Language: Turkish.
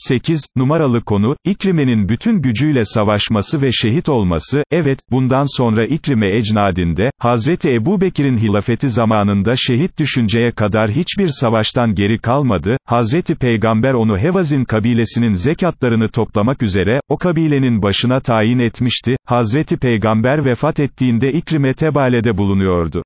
8, numaralı konu, İkrime'nin bütün gücüyle savaşması ve şehit olması, evet, bundan sonra İkrime ecnadinde, Hazreti Ebu Bekir'in hilafeti zamanında şehit düşünceye kadar hiçbir savaştan geri kalmadı, Hazreti Peygamber onu Hevazin kabilesinin zekatlarını toplamak üzere, o kabilenin başına tayin etmişti, Hazreti Peygamber vefat ettiğinde İkrime tebalede bulunuyordu.